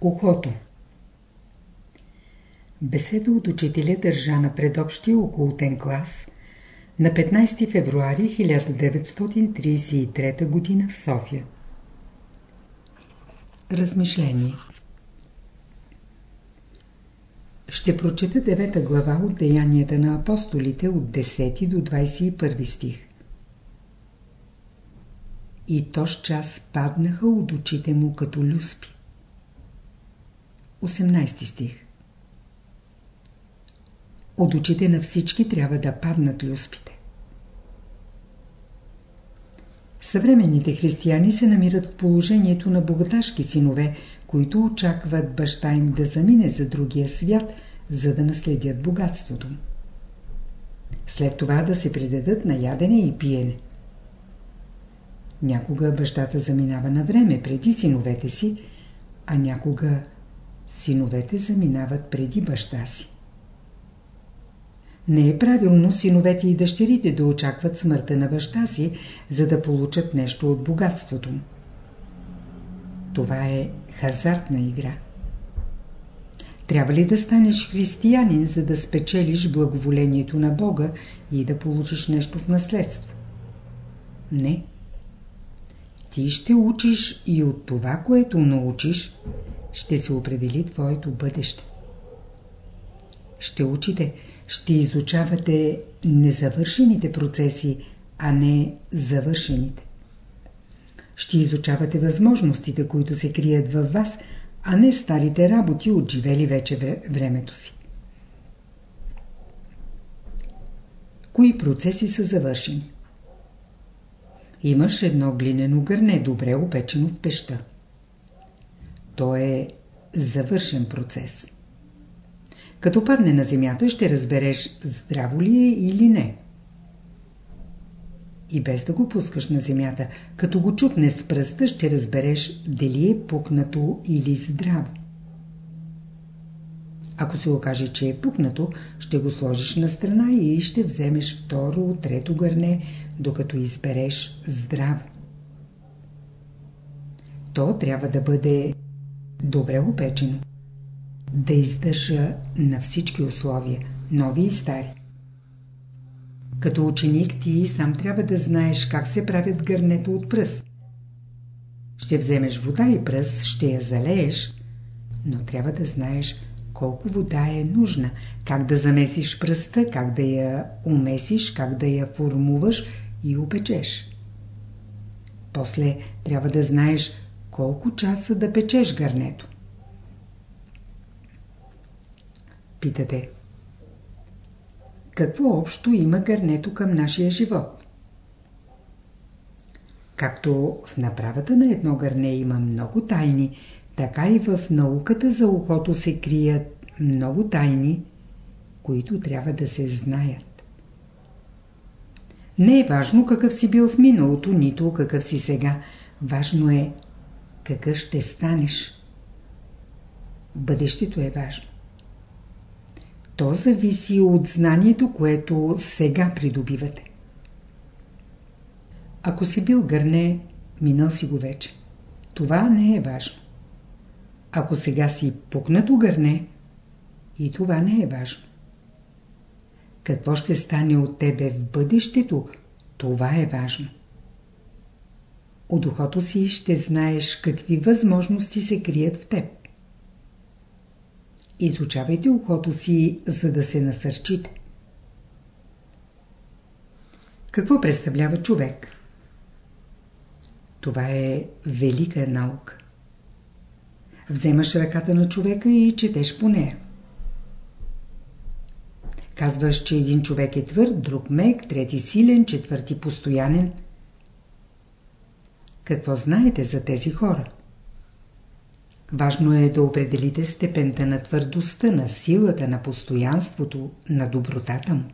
Ухото Беседа от учителя държа на предобщия окултен клас на 15 февруари 1933 г. в София. Размишление Ще прочета девета глава от Деянията на апостолите от 10 до 21 стих. И тоз час паднаха от очите му като люспи. 18 стих От очите на всички трябва да паднат люспите. Съвременните християни се намират в положението на богаташки синове, които очакват баща им да замине за другия свят, за да наследят богатството. След това да се предадат на ядене и пиене. Някога бащата заминава на време преди синовете си, а някога синовете заминават преди баща си. Не е правилно синовете и дъщерите да очакват смъртта на баща си, за да получат нещо от богатството му. Това е хазартна игра. Трябва ли да станеш християнин, за да спечелиш благоволението на Бога и да получиш нещо в наследство? Не. Ти ще учиш и от това, което научиш, ще се определи твоето бъдеще. Ще учите, ще изучавате незавършените процеси, а не завършените. Ще изучавате възможностите, които се крият във вас, а не старите работи, отживели вече времето си. Кои процеси са завършени? Имаш едно глинено гърне, добре опечено в пеща. То е завършен процес. Като падне на земята, ще разбереш здраво ли е или не. И без да го пускаш на земята, като го чупне с пръста, ще разбереш дали е пукнато или здраво. Ако се окаже, че е пукнато, ще го сложиш на страна и ще вземеш второ, трето гърне, докато избереш здраво. То трябва да бъде добре опечено. Да издържа на всички условия, нови и стари. Като ученик ти сам трябва да знаеш как се правят гърнета от пръст. Ще вземеш вода и пръст, ще я залееш, но трябва да знаеш колко вода е нужна, как да замесиш пръста, как да я умесиш, как да я формуваш и опечеш. После трябва да знаеш колко часа да печеш гърнето. Питате. Какво общо има гърнето към нашия живот? Както в направата на едно гърне има много тайни, така и в науката за ухото се крият много тайни, които трябва да се знаят. Не е важно какъв си бил в миналото, нито какъв си сега. Важно е какъв ще станеш. Бъдещето е важно. То зависи от знанието, което сега придобивате. Ако си бил гърне, минал си го вече. Това не е важно. Ако сега си пукнато гърне, и това не е важно. Какво ще стане от тебе в бъдещето, това е важно. От духото си ще знаеш какви възможности се крият в теб. Изучавайте ухото си, за да се насърчите. Какво представлява човек? Това е велика наука. Вземаш ръката на човека и четеш по нея. Казваш, че един човек е твърд, друг мек, трети силен, четвърти постоянен. Какво знаете за тези хора? Важно е да определите степента на твърдостта, на силата, на постоянството, на добротата му.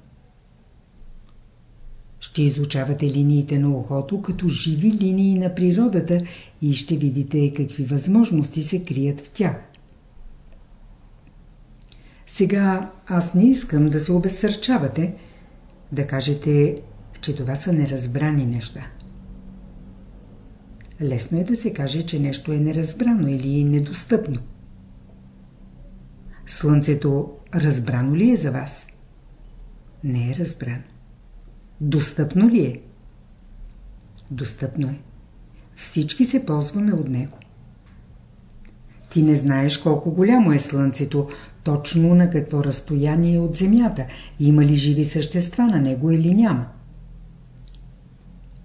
Ще изучавате линиите на ухото като живи линии на природата и ще видите какви възможности се крият в тях. Сега аз не искам да се обезсърчавате, да кажете, че това са неразбрани неща. Лесно е да се каже, че нещо е неразбрано или недостъпно. Слънцето разбрано ли е за вас? Не е разбрано. Достъпно ли е? Достъпно е. Всички се ползваме от него. Ти не знаеш колко голямо е Слънцето, точно на какво разстояние е от Земята, има ли живи същества на него или няма.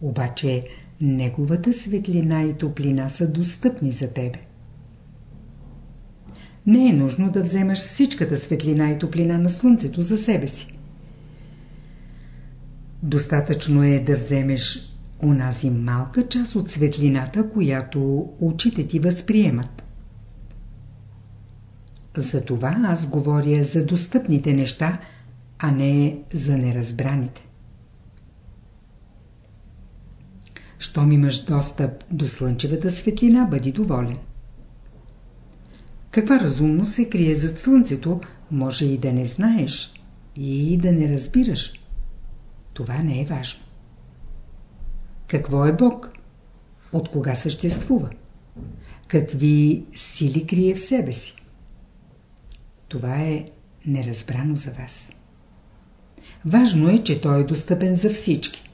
Обаче неговата светлина и топлина са достъпни за тебе. Не е нужно да вземаш всичката светлина и топлина на Слънцето за себе си. Достатъчно е да вземеш онази малка част от светлината, която очите ти възприемат. Затова аз говоря за достъпните неща, а не за неразбраните. Щом имаш достъп до слънчевата светлина, бъди доволен. Каква разумност се крие зад слънцето, може и да не знаеш, и да не разбираш. Това не е важно. Какво е Бог? От кога съществува? Какви сили крие в себе си? Това е неразбрано за вас. Важно е, че той е достъпен за всички.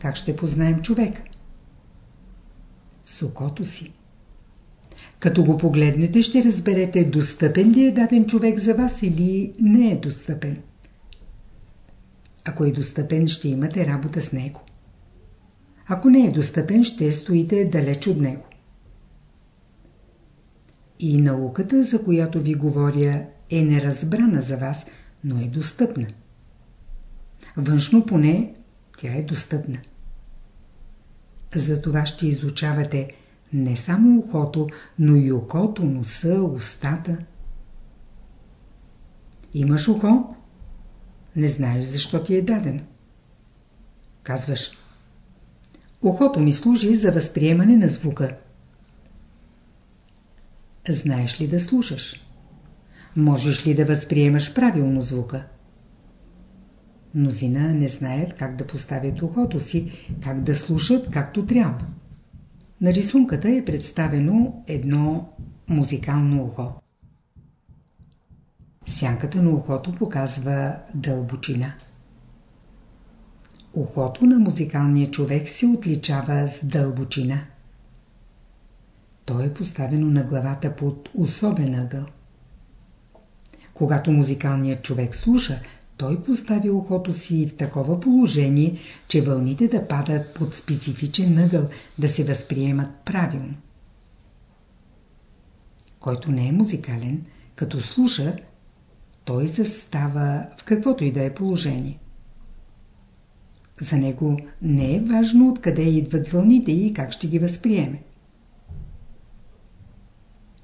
Как ще познаем човек? С си. Като го погледнете, ще разберете достъпен ли е даден човек за вас или не е достъпен. Ако е достъпен, ще имате работа с него. Ако не е достъпен, ще стоите далеч от него. И науката, за която ви говоря, е неразбрана за вас, но е достъпна. Външно поне тя е достъпна. Затова ще изучавате не само ухото, но и окото, носа, устата. Имаш ухо? Не знаеш защо ти е дадено. Казваш. Ухото ми служи за възприемане на звука. Знаеш ли да слушаш? Можеш ли да възприемаш правилно звука? Мнозина не знаят как да поставят ухото си, как да слушат както трябва. На рисунката е представено едно музикално ухо. Сянката на ухото показва дълбочина. Ухото на музикалния човек се отличава с дълбочина. То е поставено на главата под особен ъгъл. Когато музикалният човек слуша, той поставя ухото си в такова положение, че вълните да падат под специфичен ъгъл, да се възприемат правилно. Който не е музикален, като слуша, той застава в каквото и да е положение. За него не е важно откъде идват вълните и как ще ги възприеме.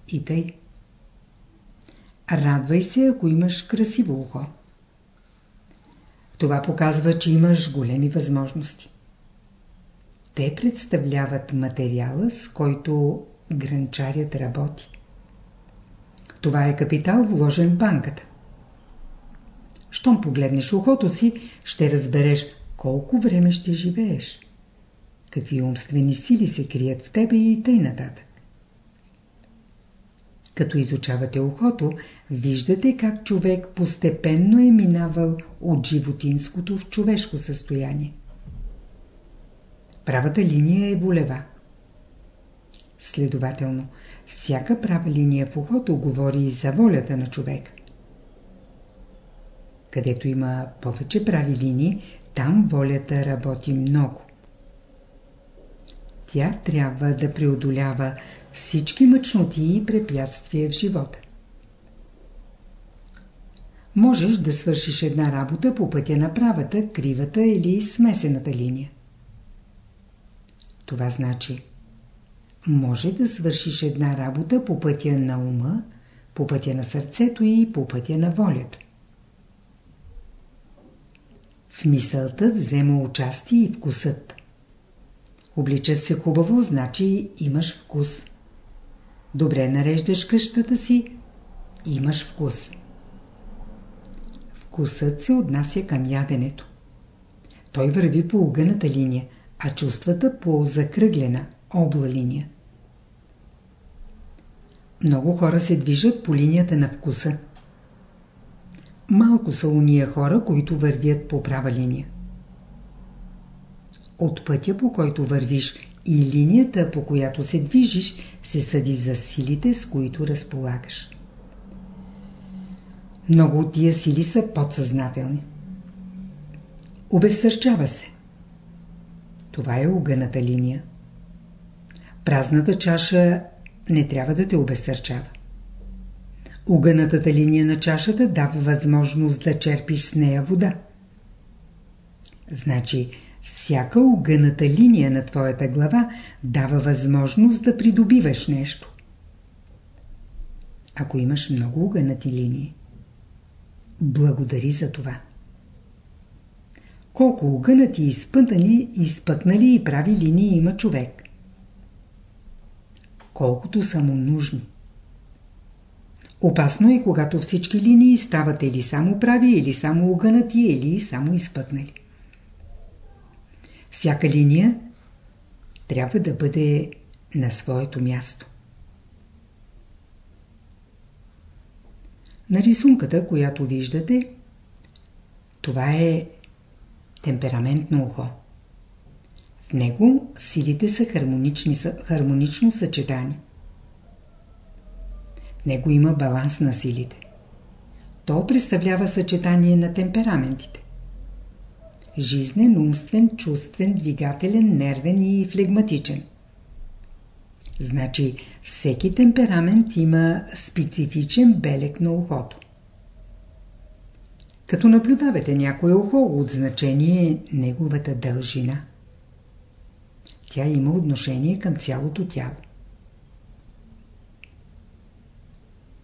И тъй. Радвай се, ако имаш красиво ухо. Това показва, че имаш големи възможности. Те представляват материала, с който гранчарят работи. Това е капитал, вложен в банката. Щом погледнеш ухото си, ще разбереш колко време ще живееш. Какви умствени сили се крият в тебе и тъй нататък. Като изучавате ухото, виждате как човек постепенно е минавал от животинското в човешко състояние. Правата линия е волева. Следователно, всяка права линия в ухото говори и за волята на човек. Където има повече прави линии, там волята работи много. Тя трябва да преодолява всички мъчноти и препятствия в живота. Можеш да свършиш една работа по пътя на правата, кривата или смесената линия. Това значи може да свършиш една работа по пътя на ума, по пътя на сърцето и по пътя на волята. В мисълта взема участие и вкусът. Обличаш се хубаво, значи имаш вкус. Добре нареждаш къщата си, имаш вкус. Вкусът се отнася към яденето. Той върви по огъната линия, а чувствата по закръглена, обла линия. Много хора се движат по линията на вкуса. Малко са уния хора, които вървят по права линия. От пътя, по който вървиш и линията, по която се движиш, се съди за силите, с които разполагаш. Много от тия сили са подсъзнателни. Обезсърчава се. Това е огъната линия. Празната чаша не трябва да те обезсърчава. Огънатата линия на чашата дава възможност да черпиш с нея вода. Значи, всяка огъната линия на твоята глава дава възможност да придобиваш нещо. Ако имаш много огънати линии, благодари за това. Колко огънати, изпътнали, изпъкнали и прави линии има човек? Колкото са му нужни. Опасно е, когато всички линии стават или само прави, или само огънати, или само изпъкнали. Всяка линия трябва да бъде на своето място. На рисунката, която виждате, това е темпераментно ухо. В него силите са, хармонични, хармонично съчетани. В него има баланс на силите. То представлява съчетание на темпераментите. Жизнен, умствен, чувствен, двигателен, нервен и флегматичен. Значи всеки темперамент има специфичен белек на ухото. Като наблюдавате някое ухо, от значение е неговата дължина. Тя има отношение към цялото тяло.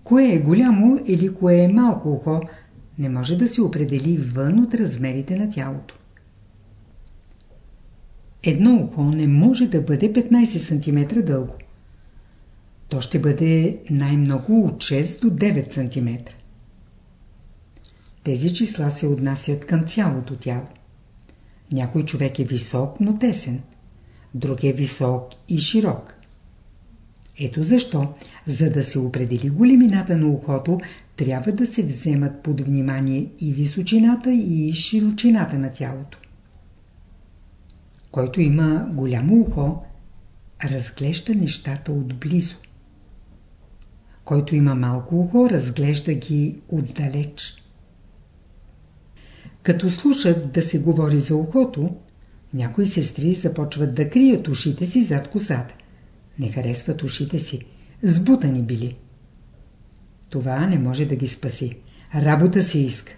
Кое е голямо или кое е малко ухо, не може да се определи вън от размерите на тялото. Едно ухо не може да бъде 15 см дълго. То ще бъде най-много от 6 до 9 см. Тези числа се отнасят към цялото тяло. Някой човек е висок, но тесен. Друг е висок и широк. Ето защо, за да се определи големината на ухото, трябва да се вземат под внимание и височината и широчината на тялото. Който има голямо ухо, разглежда нещата отблизо. Който има малко ухо, разглежда ги отдалеч. Като слушат да се говори за ухото, някои сестри започват да крият ушите си зад косата. Не харесват ушите си. Сбутани били. Това не може да ги спаси. Работа се иска.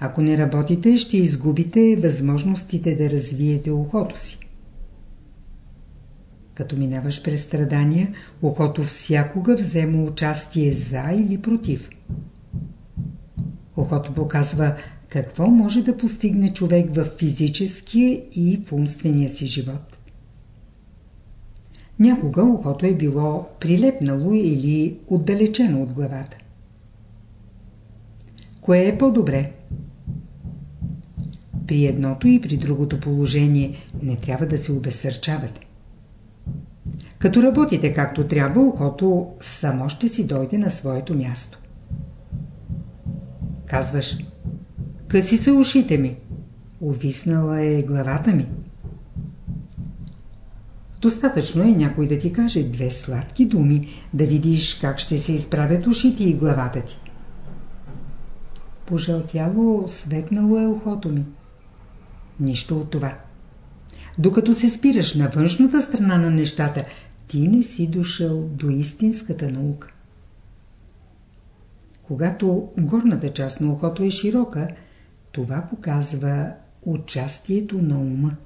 Ако не работите, ще изгубите възможностите да развиете ухото си. Като минаваш през страдания, ухото всякога взема участие за или против. Ухото показва какво може да постигне човек в физическия и в умствения си живот. Някога ухото е било прилепнало или отдалечено от главата. Кое е по-добре? При едното и при другото положение не трябва да се обезсърчавате. Като работите както трябва, ухото само ще си дойде на своето място. Казваш, къси са ушите ми, увиснала е главата ми. Достатъчно е някой да ти каже две сладки думи, да видиш как ще се изправят ушите и главата ти. Пожълтяло, светнало е ухото ми. Нищо от това. Докато се спираш на външната страна на нещата, ти не си дошъл до истинската наука. Когато горната част на ухото е широка, това показва участието на ума.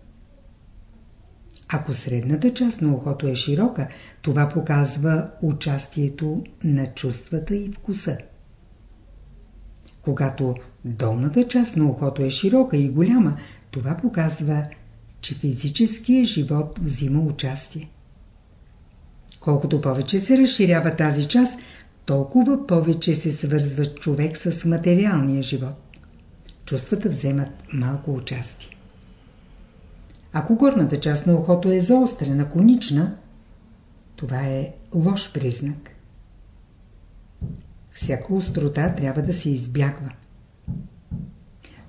Ако средната част на ухото е широка, това показва участието на чувствата и вкуса. Когато долната част на ухото е широка и голяма, това показва, че физическият живот взима участие. Колкото повече се разширява тази част, толкова повече се свързва човек с материалния живот. Чувствата вземат малко участие. Ако горната част на ухото е заострена, конична, това е лош признак. Всяка острота трябва да се избягва.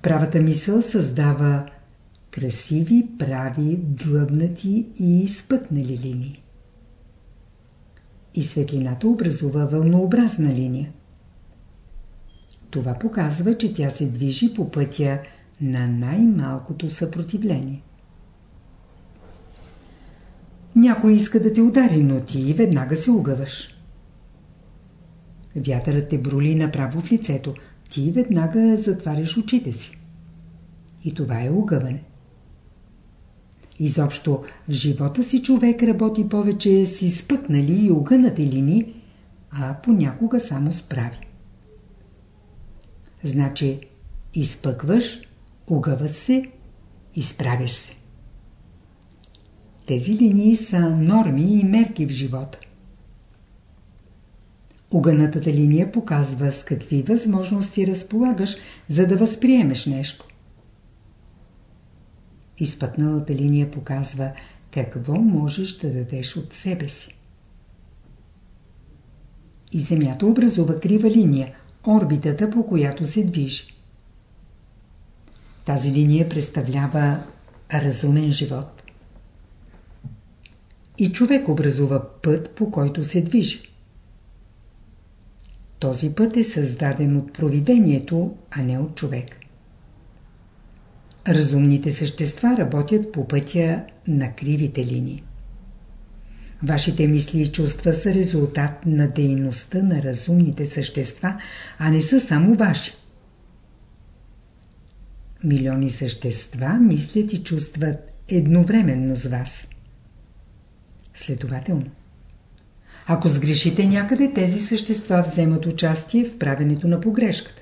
Правата мисъл създава красиви, прави, длъбнати и изпъкнали линии. И светлината образува вълнообразна линия. Това показва, че тя се движи по пътя на най-малкото съпротивление. Някой иска да те удари, но ти веднага се угъваш. Вятърът те броли направо в лицето, ти веднага затваряш очите си. И това е угъване. Изобщо в живота си човек работи повече с изпъкнали и огънати линии, а понякога само справи. Значи изпъкваш, огъваш се, изправяш се. Тези линии са норми и мерки в живота. Огънатата линия показва с какви възможности разполагаш, за да възприемеш нещо. Изпъкналата линия показва какво можеш да дадеш от себе си. И Земята образува крива линия, орбитата по която се движи. Тази линия представлява разумен живот. И човек образува път, по който се движи. Този път е създаден от провидението, а не от човек. Разумните същества работят по пътя на кривите линии. Вашите мисли и чувства са резултат на дейността на разумните същества, а не са само ваши. Милиони същества мислят и чувстват едновременно с вас. Следователно, ако сгрешите някъде, тези същества вземат участие в правенето на погрешката.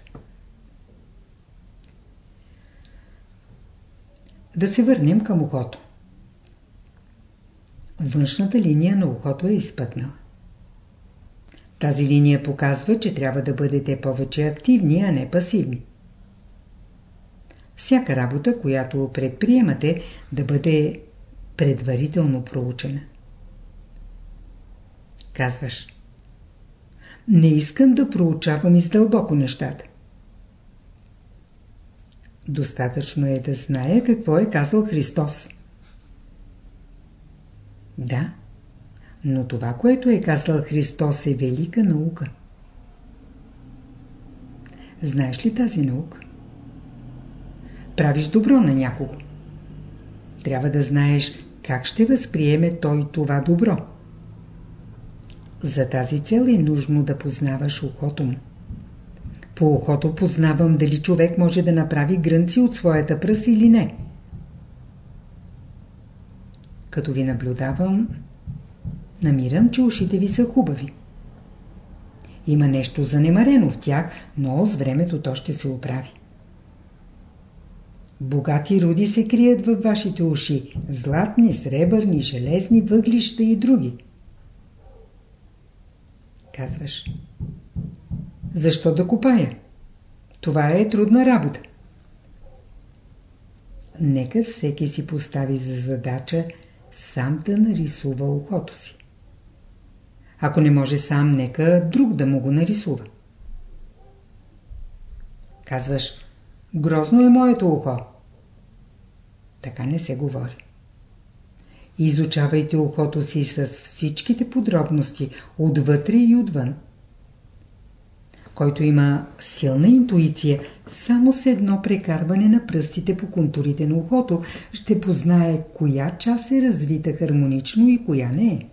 Да се върнем към ухото. Външната линия на ухото е изпъкнала. Тази линия показва, че трябва да бъдете повече активни, а не пасивни. Всяка работа, която предприемате, да бъде предварително проучена. Казваш. Не искам да проучавам издълбоко нещата. Достатъчно е да зная какво е казал Христос. Да, но това, което е казал Христос е велика наука. Знаеш ли тази наука? Правиш добро на някого. Трябва да знаеш как ще възприеме той това добро. За тази цел е нужно да познаваш ухото му. По ухото познавам дали човек може да направи грънци от своята пръс или не. Като ви наблюдавам, намирам, че ушите ви са хубави. Има нещо занемарено в тях, но с времето то ще се оправи. Богати руди се крият във вашите уши. Златни, сребърни, железни, въглища и други. Казваш. Защо да копая? Това е трудна работа. Нека всеки си постави за задача сам да нарисува ухото си. Ако не може сам, нека друг да му го нарисува. Казваш, грозно е моето ухо. Така не се говори. Изучавайте ухото си с всичките подробности, отвътре и отвън. Който има силна интуиция, само с едно прекарване на пръстите по контурите на ухото ще познае коя част е развита хармонично и коя не е.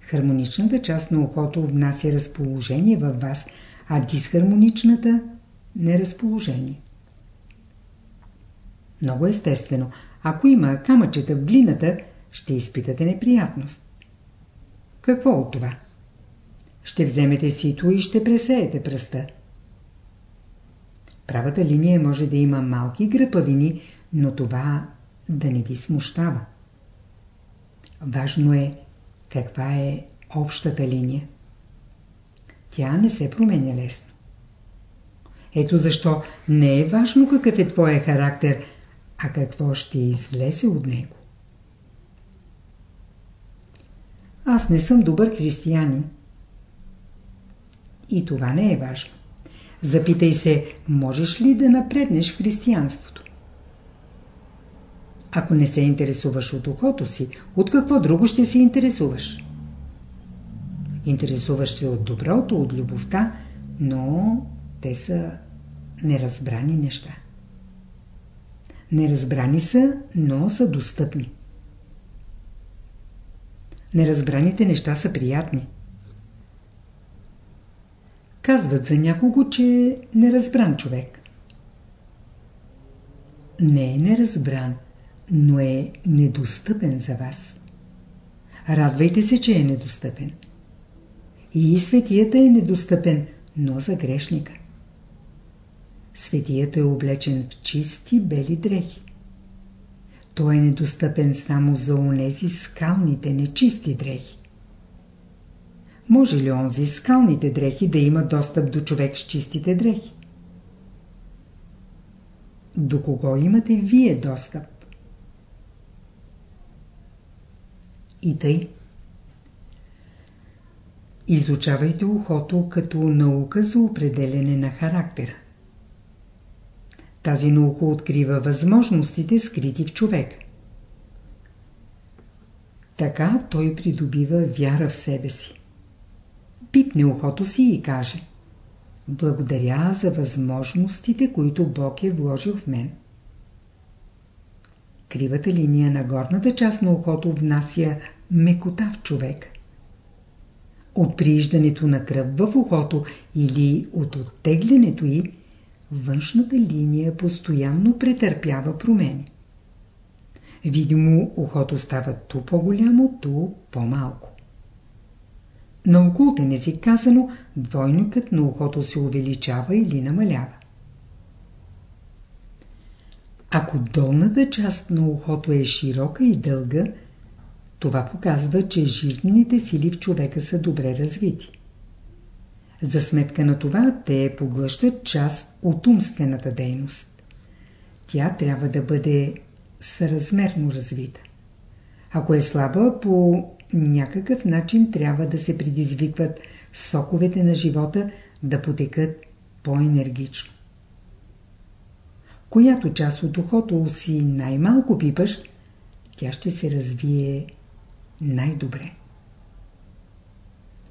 Хармоничната част на ухото внася разположение във вас, а дисхармоничната – неразположение. Много естествено, ако има камъчета в глината, ще изпитате неприятност. Какво от това? Ще вземете сито и ще пресеете пръста. Правата линия може да има малки гръпавини, но това да не ви смущава. Важно е каква е общата линия. Тя не се променя лесно. Ето защо не е важно какъв е твоя характер, а какво ще излезе от него. Аз не съм добър християнин. И това не е важно. Запитай се, можеш ли да напреднеш християнството? Ако не се интересуваш от ухото си, от какво друго ще се интересуваш? Интересуваш се от доброто, от любовта, но те са неразбрани неща. Неразбрани са, но са достъпни. Неразбраните неща са приятни. Казват за някого, че е неразбран човек. Не е неразбран, но е недостъпен за вас. Радвайте се, че е недостъпен. И светията е недостъпен, но за грешника. Светията е облечен в чисти бели дрехи. Той е недостъпен само за онези скалните нечисти дрехи. Може ли онзи скалните дрехи да има достъп до човек с чистите дрехи? До кого имате вие достъп? И тъй. Изучавайте ухото като наука за определене на характера. Тази наука открива възможностите, скрити в човек. Така той придобива вяра в себе си. Пипне ухото си и каже Благодаря за възможностите, които Бог е вложил в мен. Кривата линия на горната част на ухото внася мекота в човек. От прииждането на кръв в ухото или от оттеглянето й, външната линия постоянно претърпява промени. Видимо, ухото става ту по-голямо, ту по-малко. На окултен език казано, двойникът на ухото се увеличава или намалява. Ако долната част на ухото е широка и дълга, това показва, че жизнените сили в човека са добре развити. За сметка на това, те поглъщат част от умствената дейност. Тя трябва да бъде съразмерно развита. Ако е слаба, по някакъв начин трябва да се предизвикват соковете на живота да потекат по-енергично. Която част от ухото си най-малко пипаш, тя ще се развие най-добре.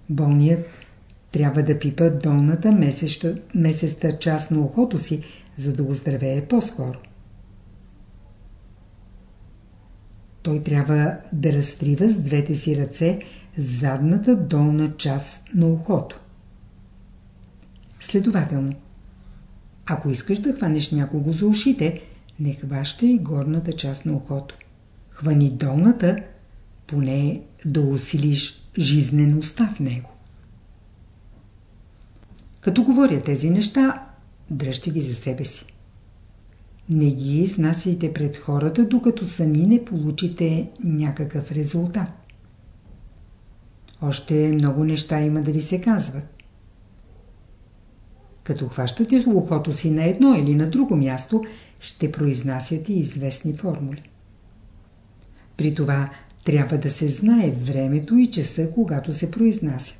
Болният трябва да пипа долната месеста част на ухото си, за да оздравее по-скоро. Той трябва да разтрива с двете си ръце задната долна част на ухото. Следователно, ако искаш да хванеш някого за ушите, не хващай горната част на ухото. Хвани долната, поне да усилиш жизнеността в него. Като говоря тези неща, дръжте ги за себе си. Не ги изнасяйте пред хората, докато сами не получите някакъв резултат. Още много неща има да ви се казват. Като хващате ухото си на едно или на друго място, ще произнасяте известни формули. При това трябва да се знае времето и часа, когато се произнася.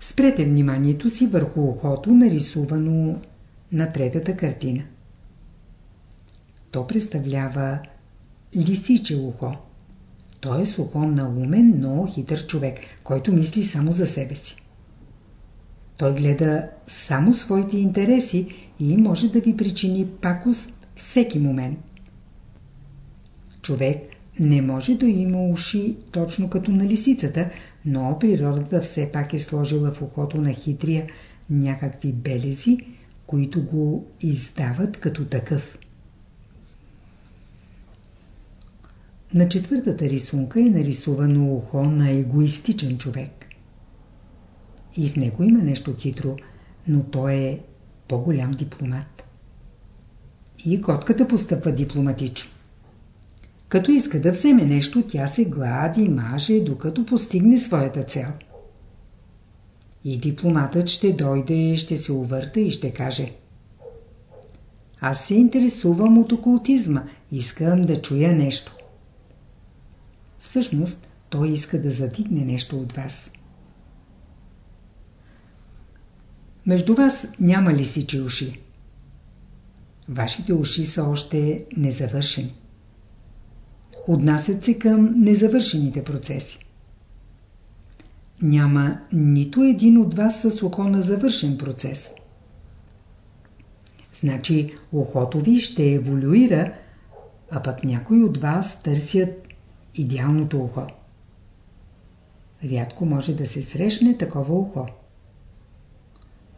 Спрете вниманието си върху ухото, нарисувано на третата картина. То представлява лисиче ухо. Той е ухо на умен, но хитър човек, който мисли само за себе си. Той гледа само своите интереси и може да ви причини пакост всеки момент. Човек не може да има уши точно като на лисицата, но природата все пак е сложила в ухото на хитрия някакви белези, които го издават като такъв. На четвъртата рисунка е нарисувано ухо на егоистичен човек. И в него има нещо хитро, но той е по-голям дипломат. И котката постъпва дипломатично. Като иска да вземе нещо, тя се глади, маже, докато постигне своята цел. И дипломатът ще дойде, ще се увърта и ще каже Аз се интересувам от окултизма, искам да чуя нещо. Всъщност, той иска да задигне нещо от вас. Между вас няма ли сичи уши? Вашите уши са още незавършени. Отнасят се към незавършените процеси. Няма нито един от вас с ухо на завършен процес. Значи ухото ви ще еволюира, а пък някои от вас търсят идеалното ухо. Рядко може да се срещне такова ухо.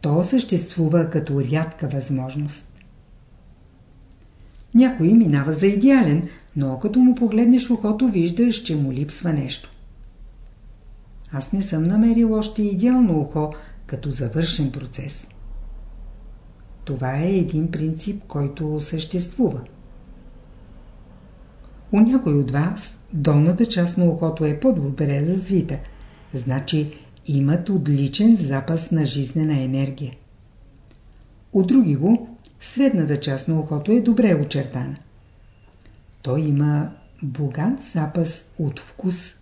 То съществува като рядка възможност. Някой минава за идеален, но като му погледнеш ухото, виждаш, че му липсва нещо. Аз не съм намерил още идеално ухо, като завършен процес. Това е един принцип, който съществува. У някой от вас долната част на ухото е по-добре развита, значи имат отличен запас на жизнена енергия. От други го, средната част на ухото е добре очертана. Той има богат запас от вкус,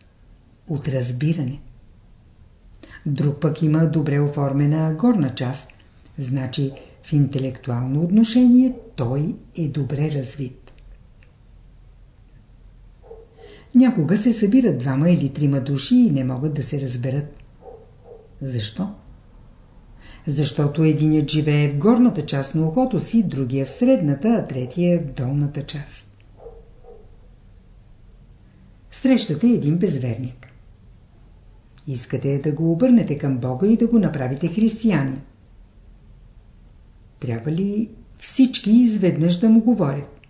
от разбиране. Друг пък има добре оформена горна част, значи в интелектуално отношение той е добре развит. Някога се събират двама или трима души и не могат да се разберат. Защо? Защото единият живее в горната част на ухото си, другия в средната, а третия в долната част. Срещате един безверник. Искате да го обърнете към Бога и да го направите християнин. Трябва ли всички изведнъж да му говорят?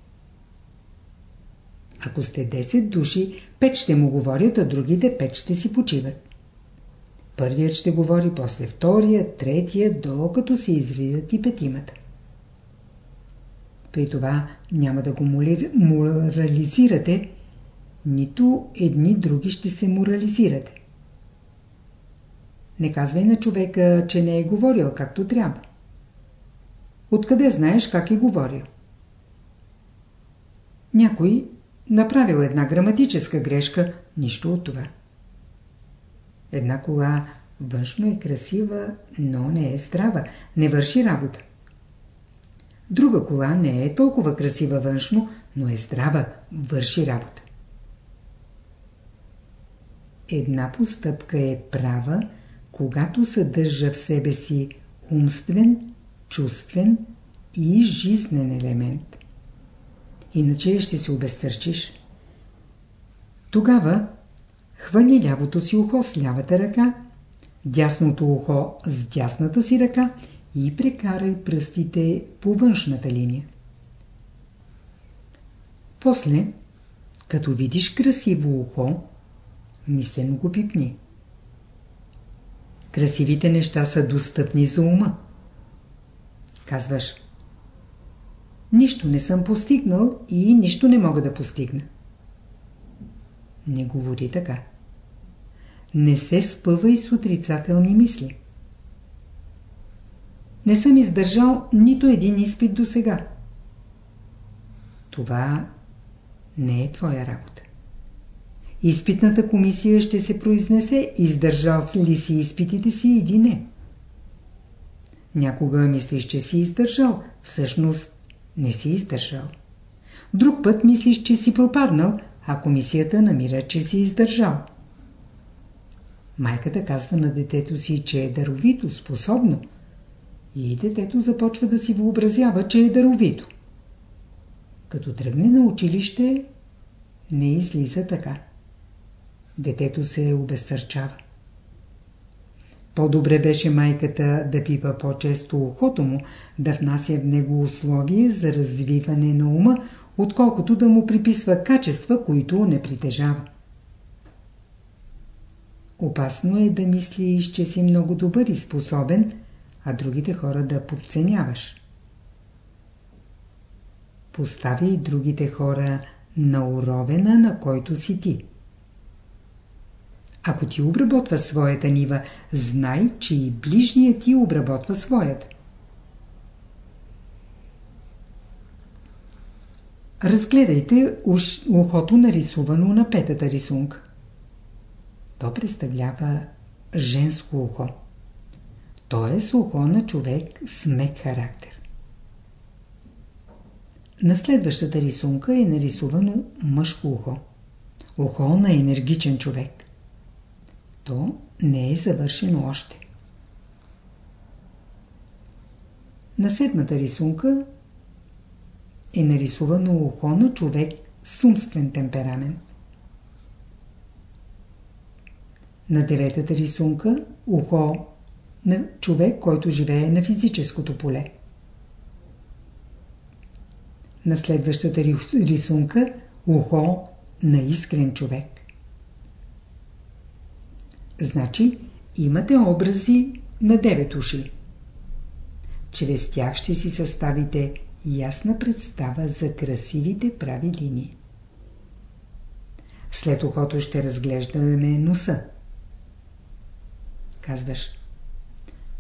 Ако сте 10 души, 5 ще му говорят, а другите 5 ще си почиват. Първият ще говори, после втория, третия, докато се изридат и петимата. При това няма да го морализирате, нито едни други ще се морализирате. Не казвай на човека, че не е говорил както трябва. Откъде знаеш как е говорил? Някой направил една граматическа грешка, нищо от това. Една кола външно е красива, но не е здрава, не върши работа. Друга кола не е толкова красива външно, но е здрава, върши работа. Една постъпка е права, когато съдържа в себе си умствен, чувствен и жизнен елемент. Иначе ще се обезсърчиш. Тогава хвани лявото си ухо с лявата ръка, дясното ухо с дясната си ръка и прекарай пръстите по външната линия. После, като видиш красиво ухо, мислено го пипни. Красивите неща са достъпни за ума. Казваш, нищо не съм постигнал и нищо не мога да постигна. Не говори така. Не се спъвай с отрицателни мисли. Не съм издържал нито един изпит до сега. Това не е твоя работа. Изпитната комисия ще се произнесе издържал ли си изпитите си или не. Някога мислиш, че си издържал, всъщност не си издържал. Друг път мислиш, че си пропаднал, а комисията намира, че си издържал. Майката казва на детето си, че е даровито, способно. И детето започва да си въобразява, че е даровито. Като тръгне на училище, не излиза така. Детето се обезсърчава. По-добре беше майката да пипа по-често ухото му, да внася в него условие за развиване на ума, отколкото да му приписва качества, които не притежава. Опасно е да мислиш, че си много добър и способен, а другите хора да подценяваш. Постави другите хора на уровена, на който си ти. Ако ти обработва своята нива, знай, че и ближният ти обработва своята. Разгледайте ухото нарисувано на петата рисунка. То представлява женско ухо. т.е. ухо на човек с мек характер. На следващата рисунка е нарисувано мъжко ухо. Ухо на енергичен човек. То не е завършено още. На седмата рисунка е нарисувано ухо на човек с умствен темперамент. На деветата рисунка ухо на човек, който живее на физическото поле. На следващата рисунка ухо на искрен човек. Значи имате образи на девет уши. Чрез тях ще си съставите ясна представа за красивите прави линии. След ухото ще разглеждаме носа. Казваш,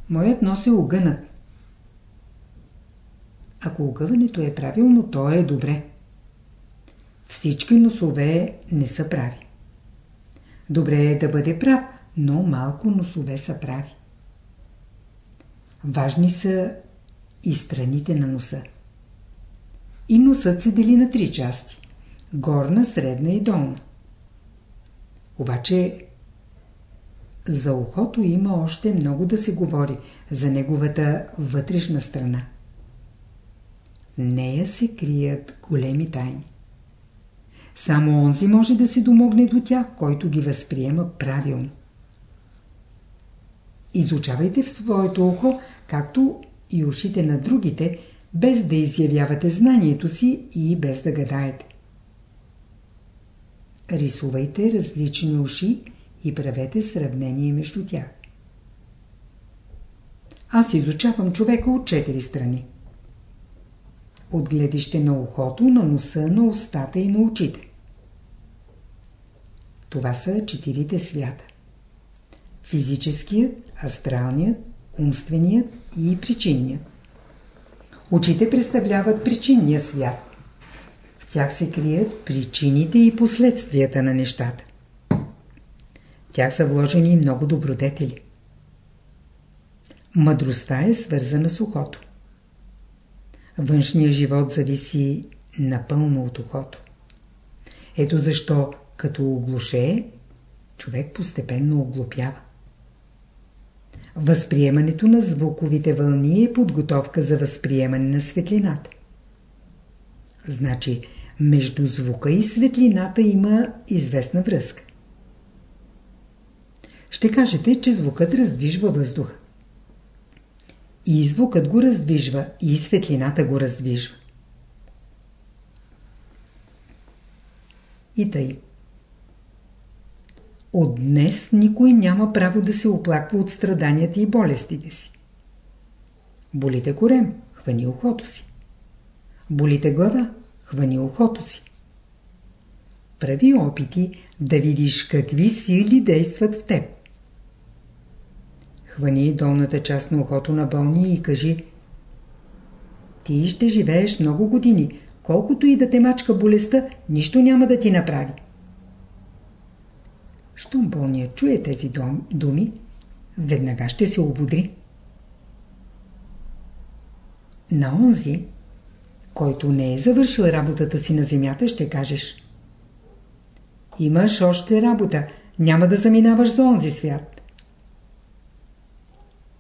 моят нос е огънат. Ако огъването е правилно, то е добре. Всички носове не са прави. Добре е да бъде прав, но малко носове са прави. Важни са и страните на носа. И носът се дели на три части. Горна, средна и долна. Обаче за ухото има още много да се говори за неговата вътрешна страна. В нея се крият големи тайни. Само онзи може да се домогне до тях, който ги възприема правилно. Изучавайте в своето ухо, както и ушите на другите, без да изявявате знанието си и без да гадаете. Рисувайте различни уши и правете сравнение между тях. Аз изучавам човека от четири страни. От гледище на ухото, на носа, на устата и на очите. Това са четирите свята. Физическият, астралният, умственият и причинният. Очите представляват причинния свят. В тях се крият причините и последствията на нещата. В тях са вложени много добродетели. Мъдростта е свързана с ухото. Външният живот зависи напълно от ухото. Ето защо, като оглушее, човек постепенно оглупява. Възприемането на звуковите вълни е подготовка за възприемане на светлината. Значи, между звука и светлината има известна връзка. Ще кажете, че звукът раздвижва въздуха. И звукът го раздвижва, и светлината го раздвижва. И тъй. От днес никой няма право да се оплаква от страданията и болестите си. Болите корем, хвани ухото си. Болите глава, хвани ухото си. Прави опити да видиш какви сили действат в теб. Хвани долната част на ухото на болния и кажи Ти ще живееш много години, колкото и да те мачка болестта, нищо няма да ти направи. Щом болният чуе тези думи, веднага ще се ободри. На онзи, който не е завършил работата си на земята, ще кажеш Имаш още работа, няма да заминаваш за онзи свят.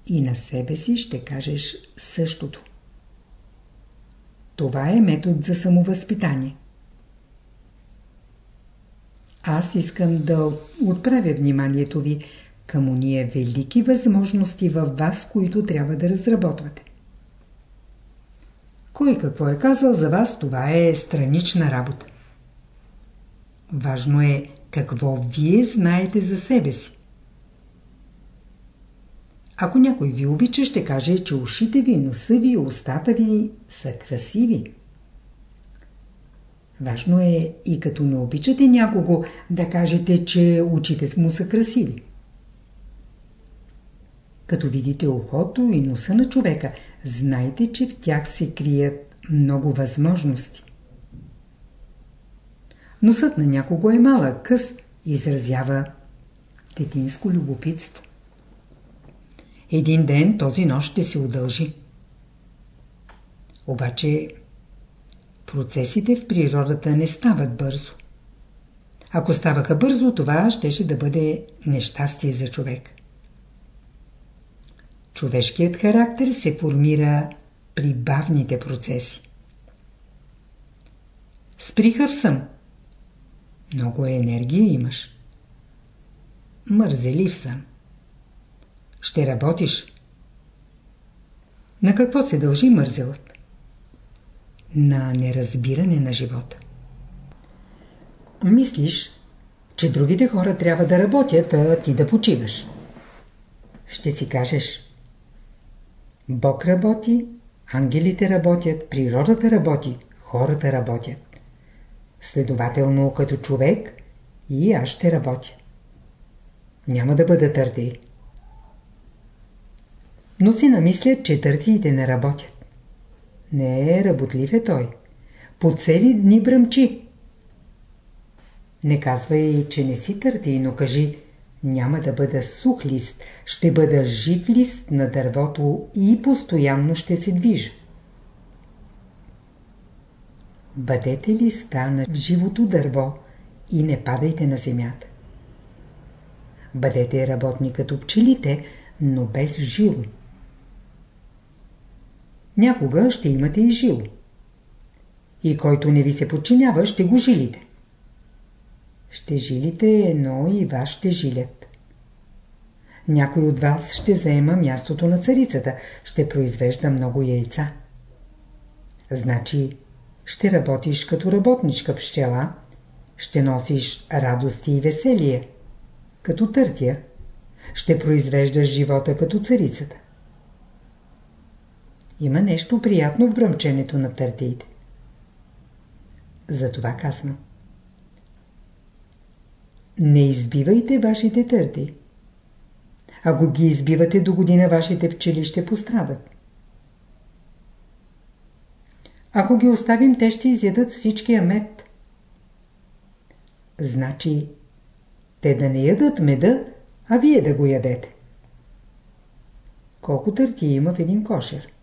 И на себе си ще кажеш същото. Това е метод за самовъзпитание. Аз искам да отправя вниманието ви към уния велики възможности във вас, които трябва да разработвате. Кой какво е казал за вас, това е странична работа. Важно е какво вие знаете за себе си. Ако някой ви обича, ще каже, че ушите ви, носа ви, устата ви са красиви. Важно е и като не обичате някого да кажете, че очите му са красиви. Като видите ухото и носа на човека, знайте, че в тях се крият много възможности. Носът на някого е малък, къс, изразява детинско любопитство. един ден този нощ ще се удължи. Обаче процесите в природата не стават бързо. Ако ставаха бързо, това щеше да бъде нещастие за човек. Човешкият характер се формира при бавните процеси. Сприхав съм. Много енергия имаш. Мързелив съм. Ще работиш. На какво се дължи мързелът? На неразбиране на живота. Мислиш, че другите хора трябва да работят, а ти да почиваш. Ще си кажеш. Бог работи, ангелите работят, природата работи, хората работят. Следователно, като човек, и аз ще работя. Няма да бъда търди. Но си намислят, че търтиите не работят. Не, работлив е той. По цели дни бръмчи. Не казвай, че не си търти, но кажи, няма да бъда сух лист, ще бъда жив лист на дървото и постоянно ще се движа. Бъдете ли стана в живото дърво и не падайте на земята. Бъдете работни като пчелите, но без жило. Някога ще имате и жило. И който не ви се подчинява, ще го жилите. Ще жилите, но и вас ще жилят. Някой от вас ще заема мястото на царицата, ще произвежда много яйца. Значи, ще работиш като работничка пчела, ще носиш радости и веселие, като търтия, ще произвеждаш живота като царицата. Има нещо приятно в бръмченето на търтиите. Затова казвам. Не избивайте вашите търти. Ако ги избивате до година, вашите пчели ще пострадат. Ако ги оставим, те ще изядат всичкия мед. Значи, те да не ядат меда, а вие да го ядете. Колко търти има в един кошер?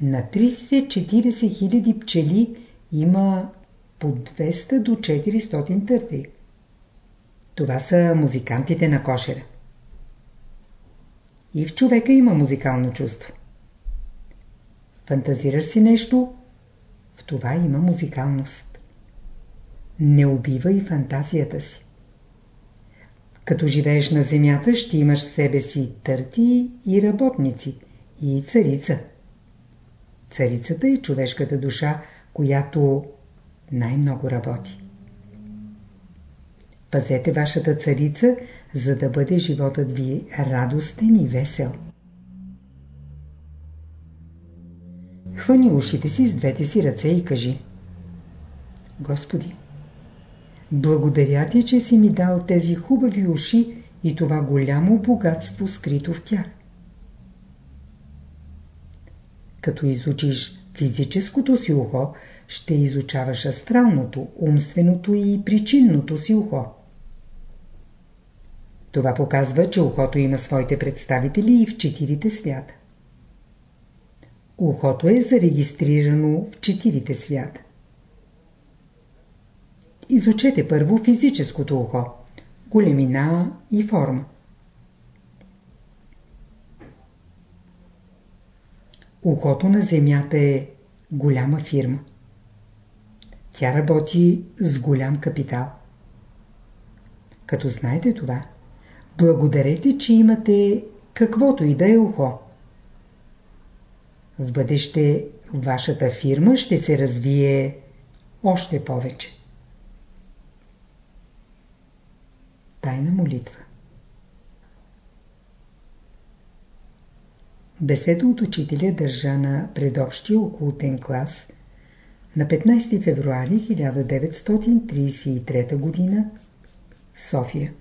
На 30-40 хиляди пчели има по 200 до 400 търти. Това са музикантите на кошера. И в човека има музикално чувство. Фантазираш си нещо, в това има музикалност. Не убивай фантазията си. Като живееш на земята, ще имаш в себе си търти и работници, и царица. Царицата е човешката душа, която най-много работи. Пазете вашата царица, за да бъде животът ви радостен и весел. Хвани ушите си с двете си ръце и кажи Господи, благодаря ти, че си ми дал тези хубави уши и това голямо богатство скрито в тях. Като изучиш физическото си ухо, ще изучаваш астралното, умственото и причинното си ухо. Това показва, че ухото има своите представители и в четирите свята. Ухото е зарегистрирано в четирите свята. Изучете първо физическото ухо, големина и форма. Ухото на Земята е голяма фирма. Тя работи с голям капитал. Като знаете това, благодарете, че имате каквото и да е ухо. В бъдеще вашата фирма ще се развие още повече. Тайна молитва Беседа от учителя държа на предобщия окултен клас на 15 февруари 1933 г. София